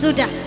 sudah.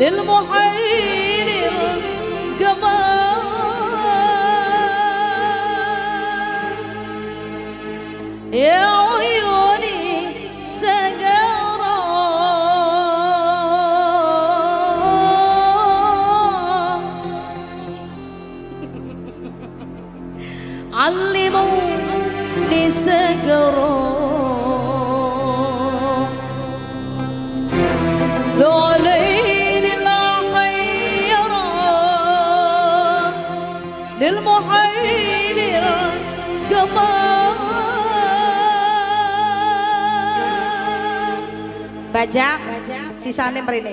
للمحير كمان يا عيوني سجرة علموني سجرة. Bajak, sisane mrene.